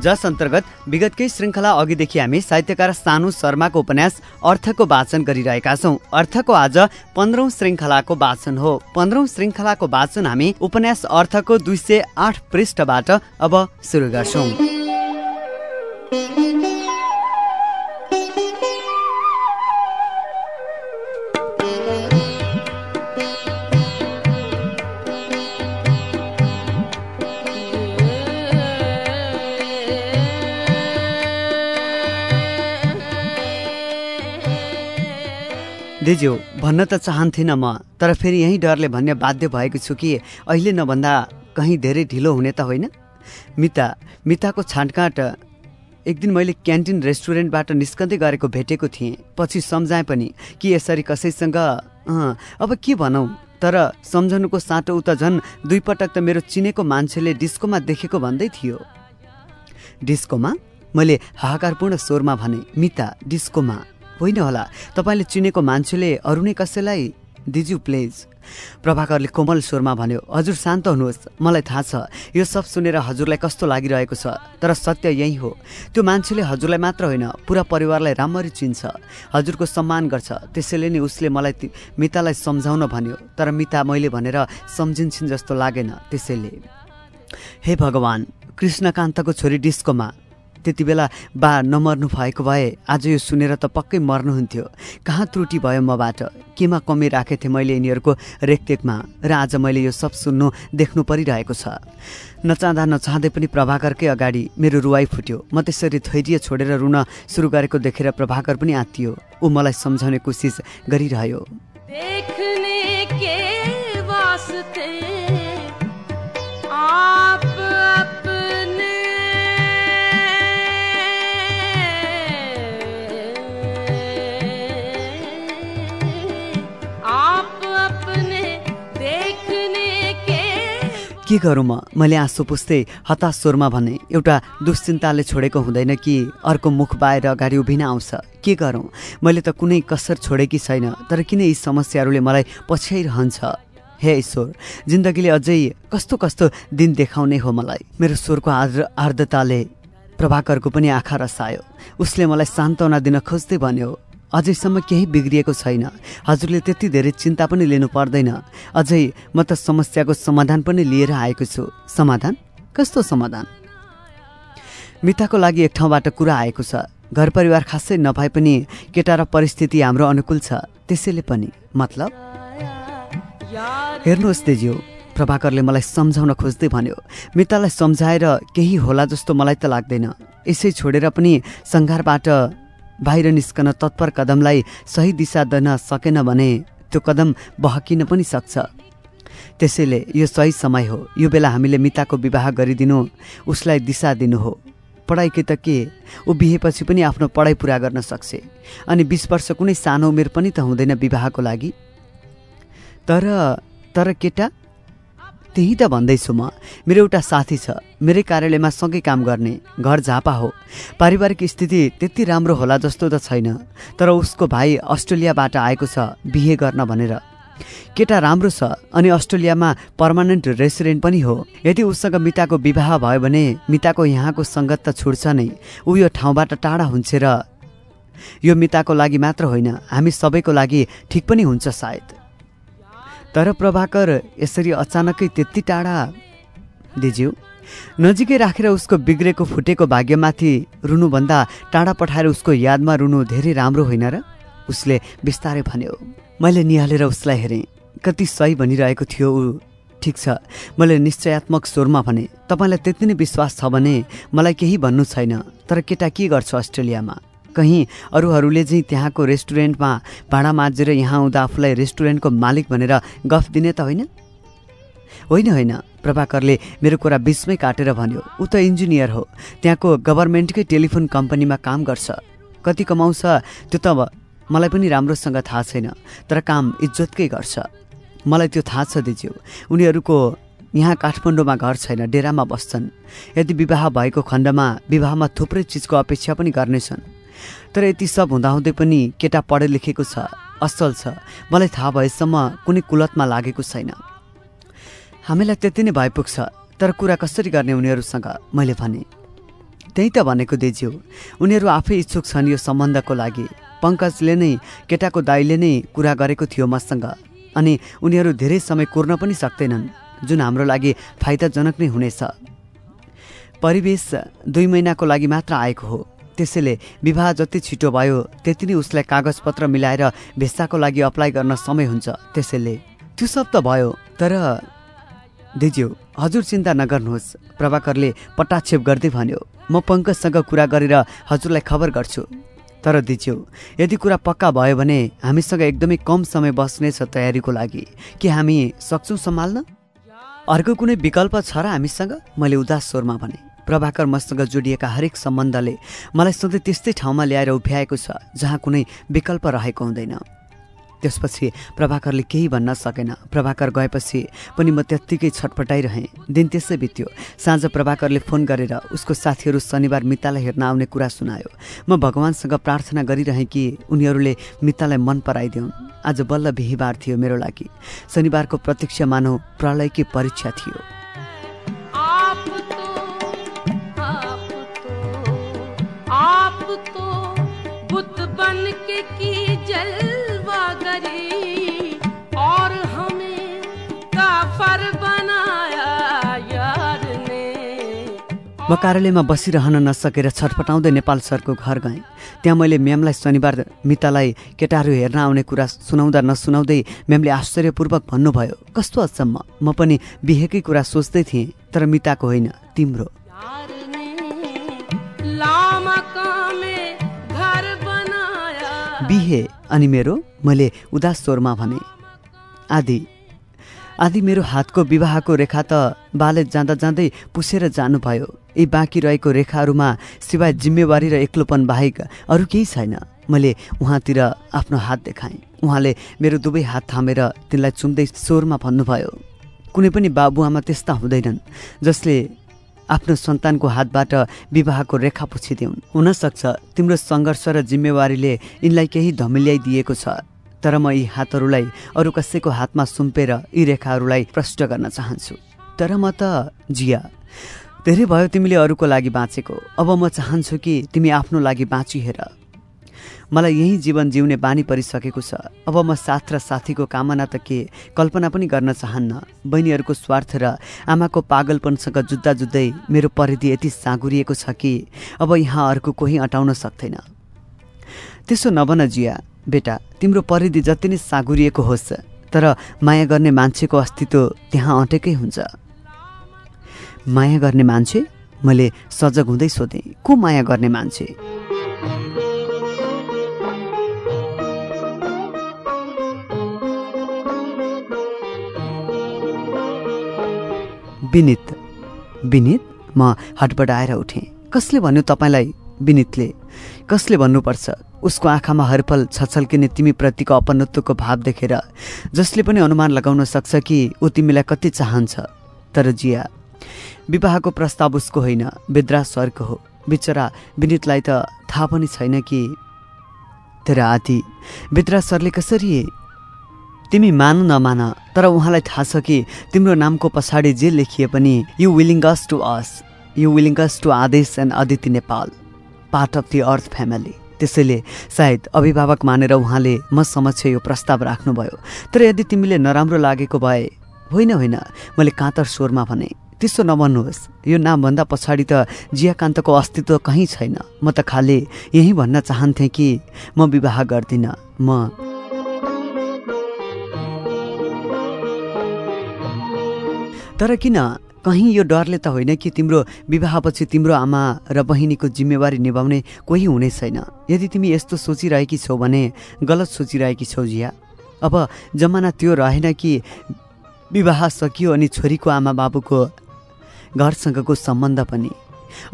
जस अन्तर्गत विगतकै श्रृङ्खला अघिदेखि हामी साहित्यकार सानु शर्माको उपन्यास अर्थको वाचन गरिरहेका छौँ। अर्थको आज पन्ध्रौं श्रृङ्खलाको वाचन हो। पन्ध्रौं श्रृङ्खलाको वाचन हामी उपन्यास अर्थको दुई सय आठ पृष्ठबाट अब सुरु गर्छौँ। दिज्यू भन्न त चाहन्थिनँ म तर फेरि यही डरले भन्ने बाध्य भएको छु कि अहिले नभन्दा कहीँ धेरै ढिलो हुने त होइन? मिता मिताको छाँटकाँट एक दिन मैले क्यान्टिन रेस्टुरेन्टबाट निस्कँदै गरेको भेटेको थिएँ पछि सम्झाएँ पनि कि यसरी कसैसँग अब के भनौँ? तर सम्झनुको साटो उता झन् दुईपटक त मेरो चिनेको मान्छेले डिस्कोमा देखेको भन्दै थियो। डिस्कोमा? मैले हाहाकारपूर्ण स्वरमा भने मिता डिस्कोमा। होइन होला। तपाईँले चिनेको मान्छेले अरू नै कसैलाई दिजु प्लेज? प्रभाकरले कोमल स्वरमा भन्यो हजुर शान्त हुनुहोस्। मलाई थाहा छ यो सब सुनेर हजुरलाई कस्तो लागिरहेको छ तर सत्य यही हो। त्यो मान्छेले हजुरलाई मात्र होइन पुरा परिवारलाई राम्ररी चिन्छ। हजुरको सम्मान गर्छ। त्यसैले नै उसले मलाई मितालाई सम्झाउन भन्यो तर मिता मैले भनेर सम्झिन्छन् जस्तो लागेन त्यसैले। हे भगवान् कृष्णकान्तको छोरी डिस्कोमा त्यति बेला बा नमर्नु भएको भए आज यो सुनेर त पक्कै मर्नुहुन्थ्यो। कहाँ त्रुटि भयो मबाट? केमा कमी राखेको थिएँ मैले यिनीहरूको रेखदेखमा? र आज मैले यो सब सुन्नु देख्नु परिरहेको छ। नचाहँदा नचाहँदै पनि प्रभाकरकै अगाडि मेरो रुवाई फुट्यो। म त्यसरी धैर्य छोडेर रुन सुरु गरेको देखेर प्रभाकर पनि आत्तियो। ऊ मलाई सम्झाउने कोसिस गरिरह्यो। के गरौँ म? मैले आँसु पुस्दै हताश स्वरमा भने एउटा दुश्चिन्ताले छोडेको हुँदैन कि? अर्को मुख बाएर अगाडि उभिन आउँछ। के गरौँ? मैले त कुनै कसर छोडेकी छैन तर किन यी समस्याहरूले मलाई पछ्याइरहन्छ? हे ईश्वर जिन्दगीले अझै कस्तो कस्तो दिन देखाउने हो मलाई। मेरो स्वरको आर्द्र आर्द्रताले प्रभाकरको पनि आँखा रसायो। उसले मलाई सान्त्वना दिन खोज्दै भन्यो अझैसम्म केही बिग्रिएको छैन। हजुरले त्यति धेरै चिन्ता पनि लिनु पर्दैन। अझै म त समस्याको समाधान पनि लिएर आएको छु। समाधान? कस्तो समाधान? मिताको लागि एक ठाउँबाट कुरा आएको छ। घर परिवार खासै नभए पनि केटा र परिस्थिति हाम्रो अनुकूल छ। त्यसैले पनि। मतलब? हेर्नुहोस् देज्यू प्रभाकरले मलाई सम्झाउन खोज्दै भन्यो। मितालाई सम्झाएर केही होला जस्तो मलाई त लाग्दैन। यसै छोडेर पनि सङ्घारबाट बाहिर निस्कन तत्पर कदमलाई सही दिशा दिन सकेन भने त्यो कदम बहकिन पनि सक्छ। त्यसैले यो सही समय हो। यो बेला हामीले मिताको विवाह गरिदिनु उसलाई दिशा दिनु हो। पढाइकै त के? ऊ बिहेपछि पनि आफ्नो पढाइ पुरा गर्न सक्छ। अनि बिस वर्ष कुनै सानो उमेर पनि त हुँदैन विवाहको लागि। तर तर केटा? त्यही त भन्दैछु म। मेरो एउटा साथी छ। मेरै कार्यालयमा सँगै काम गर्ने। घर झापा हो। पारिवारिक स्थिति त्यति राम्रो होला जस्तो त छैन। तर उसको भाइ अस्ट्रेलियाबाट आएको छ बिहे गर्न भनेर। केटा राम्रो छ अनि अस्ट्रेलियामा पर्मानेन्ट रेसिडेन्ट पनि हो। यदि उसँग मिताको विवाह भयो भने मिताको यहाँको सङ्गत त छुट्छ नै। ऊ यो ठाउँबाट टाढा हुन्छ र यो मिताको लागि मात्र होइन। हामी सबैको लागि ठिक पनि हुन्छ सायद। तर प्रभाकर यसरी अचानकै त्यति टाढा दिज्यू। नजिकै राखेर उसको बिग्रेको फुटेको भाग्यमाथि रुनुभन्दा टाढा पठाएर उसको यादमा रुनु धेरै राम्रो होइन र? उसले बिस्तारै भन्यो मैले निहालेर उसलाई हेरेँ। कति सही भनिरहेको थियो ऊ। ठिक छ। मैले निश्चयात्मक स्वरमा भने तपाईँलाई त्यति नै विश्वास छ भने मलाई केही भन्नु छैन। तर केटा के गर्छ अस्ट्रेलियामा? कहीँ अरूहरूले चाहिँ त्यहाँको रेस्टुरेन्टमा भाँडा माझेर यहाँ आउँदा आफूलाई रेस्टुरेन्टको मालिक भनेर गफ दिने त होइन? होइन होइन प्रभाकरले मेरो कुरा बिचमै काटेर भन्यो। ऊ त इन्जिनियर हो। त्यहाँको गभर्मेन्टकै टेलिफोन कम्पनीमा काम गर्छ। कति कमाउँछ त्यो त मलाई पनि राम्रोसँग थाहा छैन तर काम इज्जतकै गर्छ। मलाई त्यो थाहा छ दिज्यू। उनीहरूको यहाँ काठमाडौँमा घर छैन डेरामा बस्छन्। यदि विवाह भएको खण्डमा विवाहमा थुप्रै चिजको अपेक्षा पनि गर्नेछन्। तर यति सब हुँदाहुँदै पनि केटा पढे लेखेको छ असल छ। मलाई थाहा भएसम्म कुनै कुलतमा लागेको छैन। हामीलाई त्यति नै भइपुग्छ तर कुरा कसरी गर्ने उनीहरूसँग? मैले भने त्यही त भनेको देज्यू उनीहरू आफै इच्छुक छन् यो सम्बन्धको लागि। पङ्कजले नै केटाको दाइले नै कुरा गरेको थियो मसँग अनि उनीहरू धेरै समय कुर्न पनि सक्दैनन् जुन हाम्रो लागि फाइदाजनक नै हुनेछ। परिवेश दुई महिनाको लागि मात्र आएको हो। त्यसैले विवाह जति छिटो भयो त्यति नै उसलाई कागजपत्र मिलाएर भिसाको लागि अप्लाई गर्न समय हुन्छ त्यसैले। त्यो सब त भयो तर दिज्यू हजुर चिन्ता नगर्नुहोस् प्रभाकरले पटाक्षेप गर्दै भन्यो म पङ्कजसँग कुरा गरेर हजुरलाई खबर गर्छु। तर दिज्यू यदि कुरा पक्का भयो भने हामीसँग एकदमै कम समय बस्नेछ तयारीको लागि। के हामी सक्छौँ सम्हाल्न? अर्को कुनै विकल्प छ र हामीसँग? मैले उदास स्वरमा भने। प्रभाकर मसँग जोडिएका हरेक सम्बन्धले मलाई सधैँ त्यस्तै ठाउँमा ल्याएर उभ्याएको छ जहाँ कुनै विकल्प रहेको हुँदैन। त्यसपछि प्रभाकरले केही भन्न सकेन। प्रभाकर गएपछि पनि म त्यत्तिकै छटपटाइरहेँ। दिन त्यसै बित्यो। साँझ प्रभाकरले फोन गरेर उसको साथीहरू शनिबार मितालाई हेर्न आउने कुरा सुनायो। म भगवान्सँग प्रार्थना गरिरहेँ कि उनीहरूले मितालाई मन पराइदेऊन्। आज बल्ल बिहिबार थियो मेरो लागि। शनिबारको प्रतीक्षा मानव प्रलयकी परीक्षा थियो। के जलवागरी और हमें काफर म कार्यालयमा बसिरहन नसकेर छटपटाउँदै नेपाल सरको घर गएँ। त्यहाँ मैले म्यामलाई शनिबार मितालाई केटाहरू हेर्न आउने कुरा सुनाउँदा नसुनाउँदै म्यामले आश्चर्यपूर्वक भन्नुभयो कस्तो अचम्म? म पनि बिहेकै कुरा सोच्दै थिएँ तर मिताको होइन तिम्रो। बिहे अनि मेरो मैले उदास स्वरमा भने आदि आदि मेरो हातको विवाहको रेखा त बाले जाँदा जाँदै पुसेर जानुभयो। यी बाँकी रहेको रेखाहरूमा सिवाय जिम्मेवारी र एक्लोपन बाहेक अरू केही छैन। मैले उहाँतिर आफ्नो हात देखाएँ। उहाँले मेरो दुवै हात थामेर तिनलाई चुम्दै स्वरमा भन्नुभयो कुनै पनि बाबुआमा त्यस्ता हुँदैनन् जसले आफ्नो सन्तानको हातबाट विवाहको रेखा पुछिदेऊन् हुनसक्छ तिम्रो सङ्घर्ष र जिम्मेवारीले यिनलाई केही धमिल्याइदिएको छ तर म यी हातहरूलाई अरू कसैको हातमा सुम्पेर यी रेखाहरूलाई प्रष्ट गर्न चाहन्छु। तर म त जिया धेरै भयो तिमीले अरूको लागि बाँचेको। अब म चाहन्छु कि तिमी आफ्नो लागि बाँचिहेर मलाई यही जीवन जिउने बानी परिसकेको छ। अब म साथ र साथीको कामना त के? कल्पना पनि गर्न चाहन्न। बहिनीहरूको स्वार्थ र आमाको पागलपनसँग जुत्दा जुत्दै मेरो परिधि यति साँगुरिएको छ कि अब यहाँ अर्को कोही अटाउन सक्दैन। त्यसो नबन जिया बेटा तिम्रो परिधि जति नै साँगुरिएको होस् तर माया गर्ने मान्छेको अस्तित्व त्यहाँ अटेकै हुन्छ। माया गर्ने मान्छे? मैले सजग हुँदै सोधेँ को माया गर्ने मान्छे? विनित विनित म हटबडाएर उठेँ। कसले भन्यो तपाईँलाई विनितले? कसले भन्नुपर्छ? उसको आँखामा हरपल छछल्किने तिमीप्रतिको अपनत्वको भाव देखेर जसले पनि अनुमान लगाउन सक्छ कि ऊ तिमीलाई कति चाहन्छ। तर जिया विवाहको प्रस्ताव उसको होइन विद्रा सरको हो। बिचरा विनितलाई त थाहा पनि छैन कि तेरा आदि विद्रा सरले कसरी तिमी मान नमान तर उहाँलाई थाहा छ कि तिम्रो नामको पछाडि जे लेखिए पनि you belongings to us you belongings to Aadesh and Aditi Nepal part of the earth family त्यसैले सायद अभिभावक मानेर उहाँले म समक्ष यो प्रस्ताव राख्नुभयो। तर यदि तिमीले नराम्रो लागेको भए होइन होइन मैले काँतर स्वरमा भने त्यसो नभन्नुहोस् यो नामभन्दा पछाडि त जियाकान्तको अस्तित्व कहीँ छैन। म त खालि यही भन्न चाहन्थेँ कि म विवाह गर्दिनँ। म तर किन? कहीँ यो डरले त होइन कि तिम्रो विवाहपछि तिम्रो आमा र बहिनीको जिम्मेवारी निभाउने कोही हुने छैन। यदि तिमी यस्तो सोचिरहेकी छौ भने गलत सोचिरहेकी छौ जिया। अब जमाना त्यो रहेन कि विवाह सकियो अनि छोरीको आमा बाबुको घरसँगको सम्बन्ध पनि।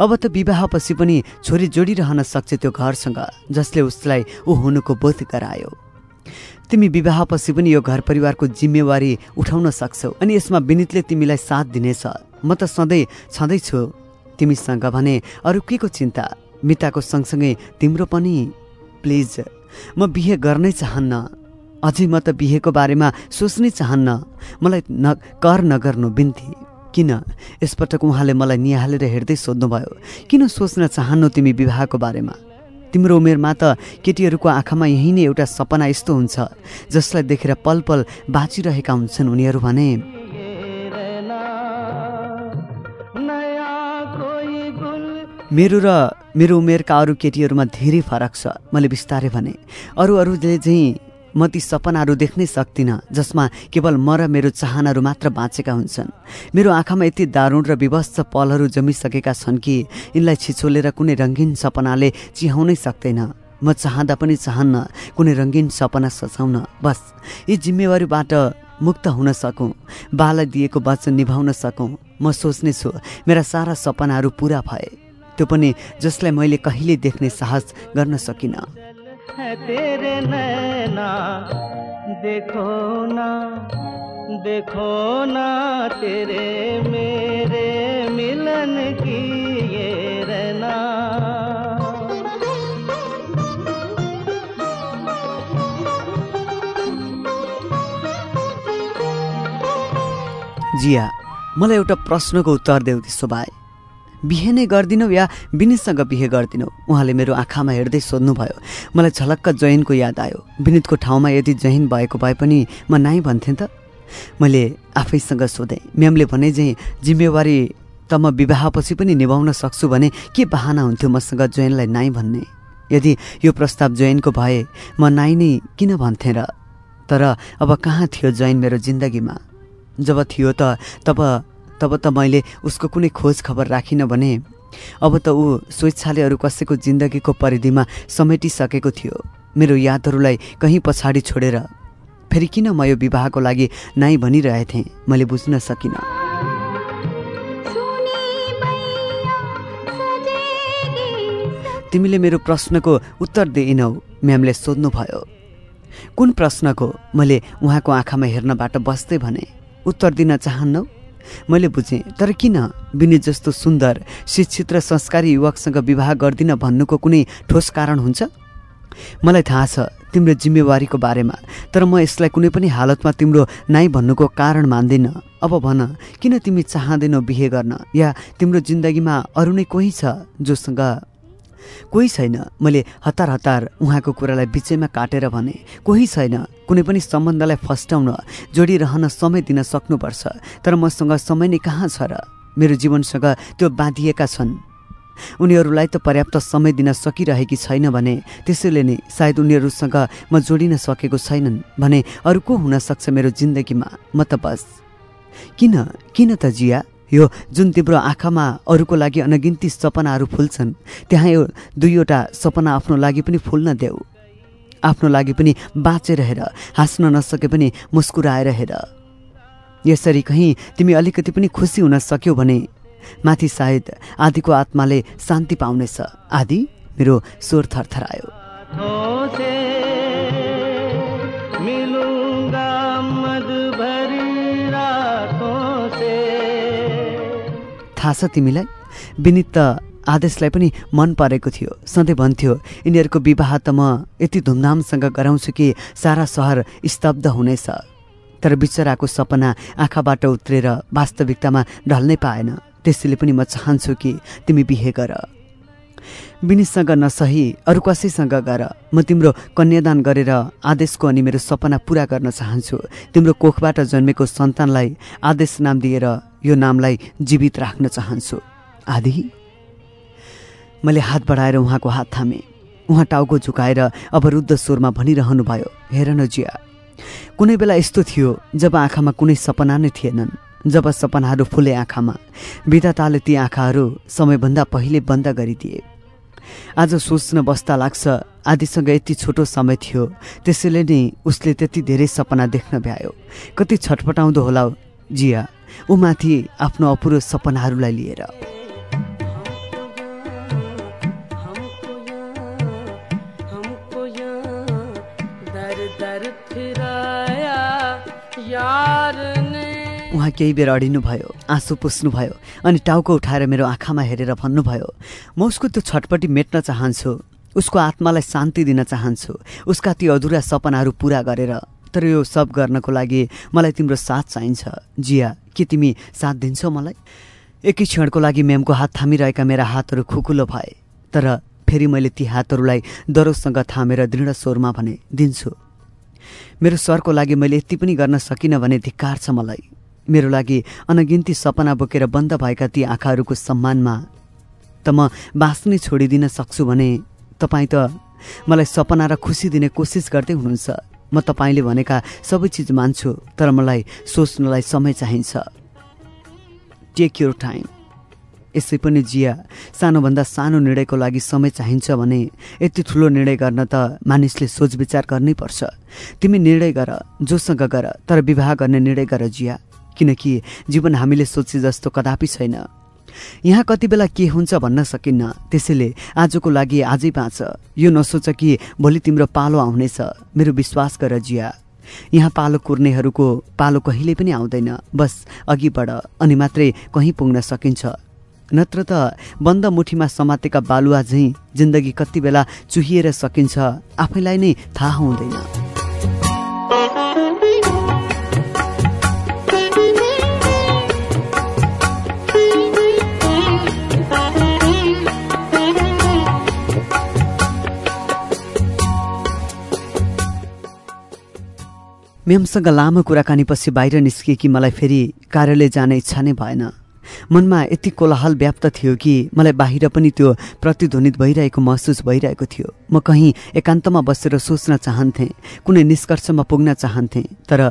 अब त विवाहपछि पनि छोरी जोडिरहन सक्छ त्यो घरसँग जसले उसलाई ऊ हुनुको बोध गरायो। तिमी विवाहपछि पनि यो घर परिवारको जिम्मेवारी उठाउन सक्छौ अनि यसमा विनितले तिमीलाई साथ दिनेछ। म त सधैँ छँदैछु। तिमीसँग भने अरू के को चिन्ता? मिताको सँगसँगै तिम्रो पनि। प्लिज म बिहे गर्नै चाहन्न। अझै म त बिहेको बारेमा सोच्नै चाहन्न। मलाई न कर नगर्नु बिन्ती। किन? यसपटक उहाँले मलाई निहालेर हेर्दै सोध्नुभयो। किन सोच्न चाहन्नु तिमी विवाहको बारेमा? तिम्रो उमेरमा त केटीहरूको आँखामा यही नै एउटा सपना यस्तो हुन्छ जसलाई देखेर पल पल बाँचिरहेका हुन्छन् उनीहरू भने। मेरो र मेरो उमेरका अरू केटीहरूमा धेरै फरक छ मैले बिस्तारै भने। अरू अरूले चाहिँ म ती सपनाहरू देख्नै सक्दिनँ जसमा केवल म र मेरो चाहनाहरू मात्र बाँचेका हुन्छन्। मेरो आँखामा यति दारुण र विवस्त पलहरू जमिसकेका छन् कि यिनलाई छिचोलेर कुनै रङ्गीन सपनाले चिहाउनै सक्दैन। म चाहँदा पनि चाहन्न कुनै रङ्गीन सपना सचाउन बस यी जिम्मेवारीबाट मुक्त हुन सकौँ बालाई दिएको वचन निभाउन सकौँ। म सोच्नेछु मेरा सारा सपनाहरू पुरा भए। त्यो पनि जसलाई मैले कहिले देख्ने साहस गर्न सकिनँ। है तेरे नैना। देखो ना देखो ना तेरे मेरे मिलन की ये रहना। जिया, मलाई एउटा प्रश्नको उत्तर देऊ त्यसो भए बिहे नै गरिदिनौ या विनितसँग बिहे गरिदिनौ? उहाँले मेरो आँखामा हेर्दै सोध्नुभयो। मलाई झलक्क जैनको याद आयो। विनितको ठाउँमा यदि जैन भएको भए पनि म नाइ भन्थेँ त। मैले आफैसँग सोधेँ। म्यामले भने चाहिँ जिम्मेवारी त म विवाहपछि पनि निभाउन सक्छु भने के बहाना हुन्थ्यो मसँग जैनलाई नाइ भन्ने? यदि यो प्रस्ताव जैनको भए म नाइ नै किन भन्थेँ र? तर अब कहाँ थियो जैन मेरो जिन्दगीमा? जब थियो त तब तब त मैले उसको कुनै खोज खबर राखिनँ भने अब त ऊ स्वेच्छाले अरू कसैको जिन्दगीको परिधिमा समेटिसकेको थियो। मेरो यादहरूलाई कहीँ पछाडि छोडेर फेरि किन म यो विवाहको लागि नाइ भनिरहेथेँ मैले बुझ्न सकिनँ। तिमीले मेरो प्रश्नको उत्तर दिइनौ म्यामले सोध्नुभयो। कुन प्रश्नको? मैले उहाँको आँखामा हेर्नबाट बस्दै भने उत्तर दिन चाहन्नौ? मैले बुझेँ तर किन? विनित जस्तो सुन्दर शिक्षित र संस्कारी युवकसँग विवाह गर्दिन भन्नुको कुनै ठोस कारण हुन्छ? मलाई थाहा छ तिम्रो जिम्मेवारीको बारेमा तर म यसलाई कुनै पनि हालतमा तिम्रो नाइ भन्नुको कारण मान्दिनँ। अब भन किन तिमी चाहँदैनौ बिहे गर्न या तिम्रो जिन्दगीमा अरू नै कोही छ जोसँग कोही छैन। मैले हतार हतार उहाँको कुरालाई बिचैमा काटेर भने कोही छैन। कुनै पनि सम्बन्धलाई फस्टाउन जोडिरहन समय दिन सक्नुपर्छ। तर मसँग समय नै कहाँ छ र? मेरो जीवनसँग त्यो बाँधिएका छन्। उनीहरूलाई त पर्याप्त समय दिन सकिरहेकी छैन भने त्यसैले नै सायद उनीहरूसँग म जोडिन सकेको छैनन् भने अरू को हुनसक्छ मेरो जिन्दगीमा। म त बस। किन? किन त जिया? यो जुन तिम्रो आँखामा अरूको लागि अनगिन्ती सपनाहरू फुल्छन् त्यहाँ यो दुईवटा सपना आफ्नो लागि पनि फुल्न देऊ। आफ्नो लागि पनि बाँचेर हेर हाँस्न नसके पनि मुस्कुराएर हेर। यसरी कहीँ तिमी अलिकति पनि खुसी हुन सक्यौ भने माथि सायद आदिको आत्माले शान्ति पाउनेछ। आदि मेरो स्वर थरथरायो। थाहा छ तिमीलाई? विनित त आदेशलाई पनि मन परेको थियो। सधैँ भन्थ्यो यिनीहरूको विवाह त म यति धुमधामसँग गराउँछु कि सारा सहर स्तब्ध हुनेछ। तर बिचराको सपना आँखाबाट उत्रेर वास्तविकतामा ढल्नै पाएन। त्यसैले पनि म चाहन्छु कि तिमी बिहे गर। विनितसँग नसही अरू कसैसँग गर। म तिम्रो कन्यादान गरेर आदेशको अनि मेरो सपना पुरा गर्न चाहन्छु। तिम्रो कोखबाट जन्मेको सन्तानलाई आदेश नाम दिएर यो नामलाई जीवित राख्न चाहन्छु। आदि मैले हात बढाएर उहाँको हात थामेँ। उहाँ टाउको झुकाएर अवरुद्ध स्वरमा भनिरहनु भयो हेर न जिया कुनै बेला यस्तो थियो जब आँखामा कुनै सपना नै थिएनन्। जब सपनाहरू फुले आँखामा विधाताले ती आँखाहरू समयभन्दा पहिले बन्द गरिदिए। आज सोच्न बस्दा लाग्छ आदिसँग यति छोटो समय थियो त्यसैले नै उसले त्यति धेरै सपना देख्न भ्यायो। कति छटपटाउँदो होला जिया। ऊ माथि आफ्नो अपुरो सपनाहरूलाई लिएर। उहाँ केही बेर अडिनु भयो आँसु पुस्नुभयो अनि टाउको उठाएर मेरो आँखामा हेरेर भन्नुभयो म उसको त्यो छटपट्टि मेट्न चाहन्छु उसको आत्मालाई शान्ति दिन चाहन्छु उसका ती अधुरा सपनाहरू पुरा गरेर तर यो सब गर्नको लागि मलाई तिम्रो साथ चाहिन्छ। जिया के तिमी साथ दिन्छौ मलाई? एकै क्षणको लागि म्यामको हात थामिरहेका मेरा हातहरू खुकुलो भए तर फेरि मैले ती हातहरूलाई दरोसँग थामेर दृढ स्वरमा भने दिन्छु। मेरो स्वरको लागि मैले यति पनि गर्न सकिनँ भने धिक्कार छ मलाई। मेरो लागि अनगिन्ती सपना बोकेर बन्द भएका ती आँखाहरूको सम्मानमा त म बाँच्नै छोडिदिन सक्छु भने तपाईँ त मलाई सपना र खुसी दिने कोसिस गर्दै हुनुहुन्छ। म तपाईँले भनेका सबै चिज मान्छु तर मलाई सोच्नलाई समय चाहिन्छ। टेक योर टाइम यसै पनि जिया सानोभन्दा सानो निर्णयको लागि समय चाहिन्छ भने यति ठुलो निर्णय गर्न त मानिसले सोचविचार गर्नै पर्छ। तिमी निर्णय गर जोसँग गर तर विवाह गर्ने निर्णय गर जिया किनकि जीवन हामीले सोचे जस्तो कदापि छैन। यहाँ कति बेला के हुन्छ भन्न सकिन्न। त्यसैले आजको लागि आजै बाँच। यो नसोच कि भोलि तिम्रो पालो आउनेछ। मेरो विश्वास गर जिया। यहाँ पालो कुर्नेहरूको पालो कहिले पनि आउँदैन। बस अघि बढ अनि मात्रै कहीँ पुग्न सकिन्छ। नत्र त बन्द मुठीमा समातेका बालुवा झैँ जिन्दगी कति बेला चुहिएर सकिन्छ आफैलाई नै थाहा हुँदैन। म्यामसँग लामो कुराकानीपछि बाहिर निस्किएकी मलाई फेरि कार्यालय जाने इच्छा नै भएन। मनमा यति कोलाहल व्याप्त थियो कि मलाई बाहिर पनि त्यो प्रतिध्वनित भइरहेको महसुस भइरहेको थियो। म कहीँ एकान्तमा बसेर सोच्न चाहन्थेँ कुनै निष्कर्षमा पुग्न चाहन्थेँ तर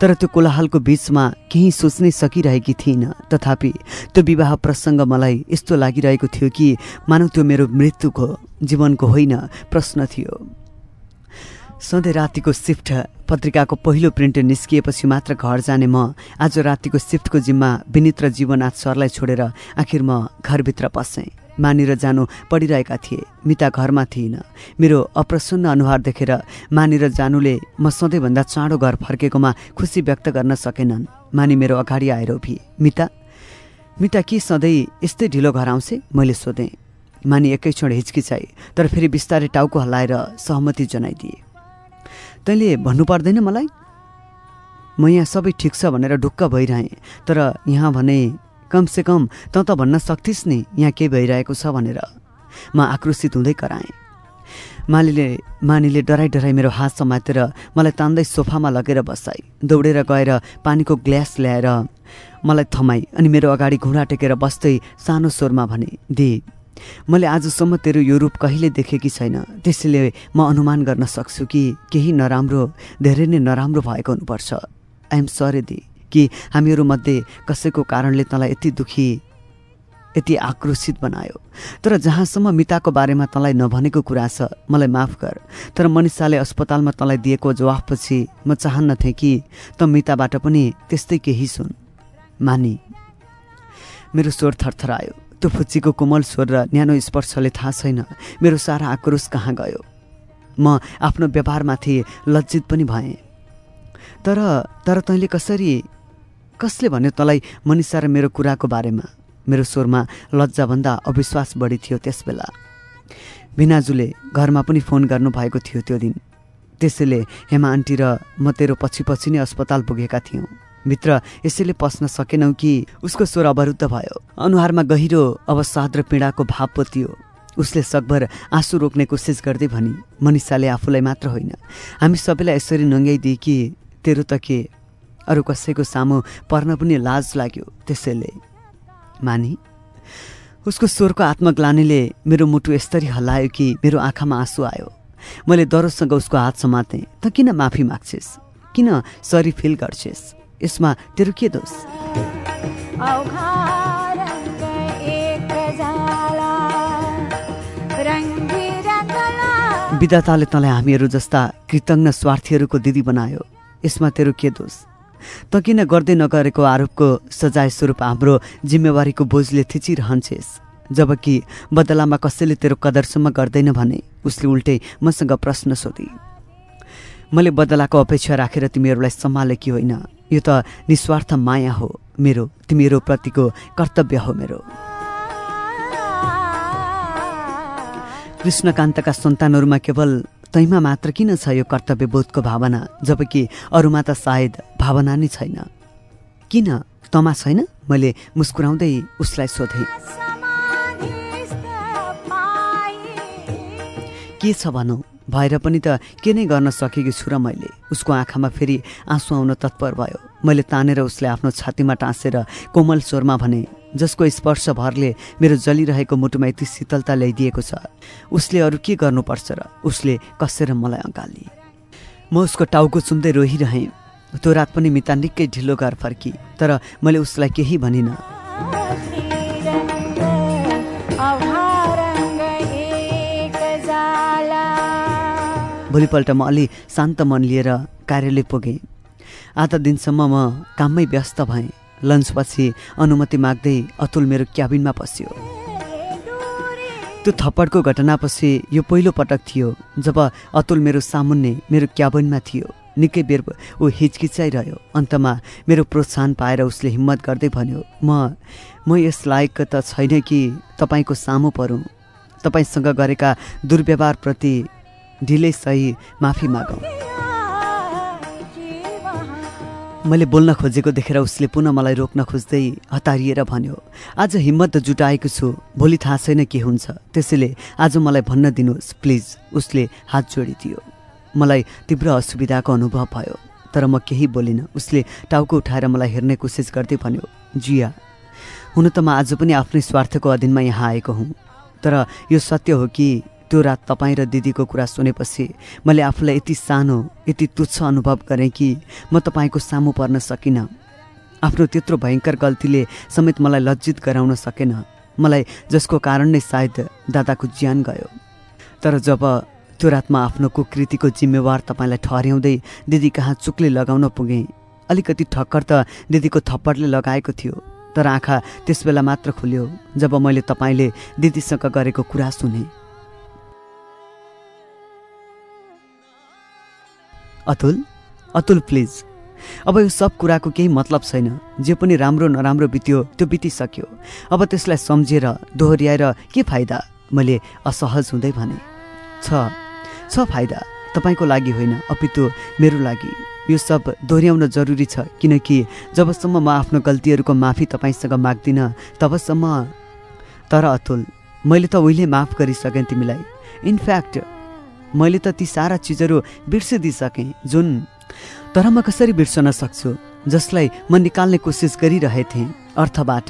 तर त्यो कोलाहलको बिचमा केही सोच्नै सकिरहेकी थिइनँ। तथापि त्यो विवाह प्रसङ्ग मलाई यस्तो लागिरहेको थियो कि मानव त्यो मेरो मृत्युको जीवनको होइन प्रश्न थियो। सधैँ रातिको सिफ्ट पत्रिकाको पहिलो प्रिन्ट निस्किएपछि मात्र घर जाने म आज रातिको सिफ्टको जिम्मा विनित र जीवनाथ सरलाई छोडेर आखिर म घरभित्र पसेँ। मानेर जानु पडिरहेका थिए मिता घरमा थिइन मेरो अप्रसन्न अनुहार देखेर मानेर जानुले म सधैँभन्दा चाँडो घर फर्केकोमा खुसी व्यक्त गर्न सकेनन्। मानी मेरो अगाडि आएर उभिए मिता? मिता के सधैँ यस्तै ढिलो घर आउँछे? मैले सोधेँ। मानी एकै क्षण हिचकिचाए तर फेरि बिस्तारै टाउको हल्लाएर सहमति जनाइदिए। तैँले भन्नु पर्दैन मलाई? म यहाँ सबै ठिक छ भनेर ढुक्क भइरहेँ तर यहाँ भने कमसे कम तँ त भन्न सक्थिस् नि यहाँ के भइरहेको छ भनेर। म आक्रोशित हुँदै कराएँ। मालीले मानीले डराइ डराइ मेरो हात समातेर मलाई तान्दै सोफामा लगेर बसाई दौडेर गएर पानीको ग्लास ल्याएर मलाई थमाई अनि मेरो अगाडि घुँडा टेकेर बस्दै सानो स्वरमा भने दि मैले आजसम्म तेरो यो रूप कहिले देखेकी छैन। त्यसैले म अनुमान गर्न सक्छु कि केही नराम्रो धेरै नै नराम्रो भएको हुनुपर्छ। आइएम सरी दि कि हामीहरूमध्ये कसैको कारणले तँलाई यति दुखी यति आक्रोशित बनायो। तर जहाँसम्म मिताको बारेमा तँलाई नभनेको कुरा छ मलाई माफ गर। तर मनिषाले अस्पतालमा तँलाई दिएको जवाफपछि म चाहन्नथेँ कि त मिताबाट पनि त्यस्तै केही सुन। मानी मेरो स्वर थरथरायो। त्यो फुच्चीको कोमल स्वर र न्यानो स्पर्शले थाहा छैन मेरो सारा आक्रोश कहाँ गयो? म आफ्नो व्यवहारमाथि लज्जित पनि भएँ। तर तर तैँले कसरी कसले भन्यो तँलाई मनिषा र मेरो कुराको बारेमा? मेरो स्वरमा लज्जाभन्दा अविश्वास बढी थियो त्यसबेला। भिनाजुले घरमा पनि फोन गर्नुभएको थियो त्यो दिन। त्यसैले हेमा आन्टी र म तेरो पछि पछि नै अस्पताल पुगेका थियौँ। भित्र यसैले पस्न सकेनौ कि उसको स्वर अवरुद्ध भयो। अनुहारमा गहिरो अवसाद र पीडाको भाव पोतियो उसले सकभर आँसु रोक्ने कोसिस गर्दै भनी मनिषाले आफूलाई मात्र होइन। हामी सबैलाई यसरी नङ्ग्याइदिए कि तेरो त के? अरू कसैको सामु पर्न पनि लाज लाग्यो त्यसैले। मानी उसको स्वरको आत्मग्लानीले मेरो मुटु यस्तरी हल्लायो कि मेरो आँखामा आँसु आयो। मैले डरोसँग उसको हात समातेँ। त किन माफी माग्छेस्? किन सरी फिल गर्छेस्? यसमा तेरो के दोष? विधाताले तँलाई हामीहरू जस्ता कृतज्ञ स्वार्थीहरूको दिदी बनायो। यसमा तेरो के दोष? त किन गर्दै नगरेको आरोपको सजाय स्वरूप हाम्रो जिम्मेवारीको बोझले थिचिरहन्छेस्? जबकि बदलामा कसैले तेरो कदरसम्म गर्दैन भने उसले उल्टै मसँग प्रश्न सोधी। मैले बदलाको अपेक्षा राखेर तिमीहरूलाई सम्हाले कि होइन? यो त निस्वार्थ माया हो मेरो तिमीहरू प्रतिको कर्तव्य हो मेरो। कृष्णकान्तका सन्तानहरूमा केवल तैमा मात्र किन छ यो कर्तव्यबोधको भावना जबकि अरूमा त सायद भावना नै छैन? किन? तमा छैन? मैले मुस्कुराउँदै उसलाई सोधेँ। के छ भनौँ? भएर पनि त के नै गर्न सकेकी छु र मैले। उसको आँखामा फेरि आँसु आउन तत्पर भयो। मैले तानेर उसले आफ्नो छातीमा टाँसेर कोमल स्वरमा भने जसको स्पर्श भरले मेरो जलिरहेको मुटुमा यति शीतलता ल्याइदिएको छ उसले अरू के गर्नुपर्छ र उसले कसेर मलाई अँगाली म उसको टाउको चुम्दै रोहिरहेँ त्यो रात पनि मिता निकै ढिलो घर फर्की तर मैले उसलाई केही भनिनँ। भोलिपल्ट म अलि शान्त मन लिएर कार्यालय पुगेँ। आधा दिनसम्म म काममै व्यस्त भएँ। लन्चपछि अनुमति माग्दै अतुल मेरो क्याबिनमा पस्यो। त्यो थप्पडको घटनापछि यो पहिलो पटक थियो जब अतुल मेरो सामुन्ने मेरो क्याबिनमा थियो। निकै बेर ऊ हिचकिचाइरह्यो। अन्तमा मेरो प्रोत्साहन पाएर उसले हिम्मत गर्दै भन्यो म म यस लायक त छैन कि तपाईँको सामु परौँ। तपाईँसँग गरेका दुर्व्यवहारप्रति ढिलै सही माफी मागौँ। मैले बोल्न खोजेको देखेर उसले पुनः मलाई रोक्न खोज्दै हतारिएर भन्यो आज हिम्मत जुटाएको छु भोलि थाहा छैन के हुन्छ। त्यसैले आज मलाई भन्न दिनुहोस् प्लिज। उसले हात जोडिदियो। मलाई तीव्र असुविधाको अनुभव भयो तर म केही बोलिनँ। उसले टाउको उठाएर मलाई हेर्ने कोसिस गर्दै भन्यो जिया हुन त म आज पनि आफ्नै स्वार्थको अधीनमा यहाँ आएको हुँ तर यो सत्य हो कि त्यो रात तपाईँ र दिदीको कुरा सुनेपछि मैले आफूलाई यति सानो यति तुच्छ अनुभव गरेँ कि म तपाईँको सामु पर्न सकिनँ। आफ्नो त्यत्रो भयङ्कर गल्तीले समेत मलाई लज्जित गराउन सकेन। मलाई जसको कारण नै सायद दादाको ज्यान गयो। तर जब त्यो रातमा आफ्नो कुकृतिको जिम्मेवार तपाईँलाई ठहर्याउँदै दिदी कहाँ चुक्ले लगाउन पुगेँ अलिकति ठक्कर त दिदीको थप्पडले लगाएको थियो तर आँखा त्यसबेला मात्र खुल्यो जब मैले तपाईँले दिदीसँग गरेको कुरा सुने। अतुल अतुल प्लिज अब यो सब कुराको केही मतलब छैन। जे पनि राम्रो नराम्रो बित्यो त्यो बितिसक्यो। अब त्यसलाई सम्झेर दोहोऱ्याएर के फाइदा? मैले असहज हुँदै भने छ छ फाइदा। तपाईँको लागि होइन अपितु मेरो लागि। यो सब दोहोऱ्याउन जरुरी छ किनकि जबसम्म म आफ्नो गल्तीहरूको माफी तपाईँसँग माग्दिनँ तबसम्म। तर अतुल मैले त उहिले माफ गरिसकेँ तिमीलाई। इनफ्याक्ट मैले त ती सारा चिजहरू बिर्सिदिइसकेँ जुन तर म कसरी बिर्सन सक्छु? जसलाई म निकाल्ने कोसिस गरिरहेथेँ अर्थबाट।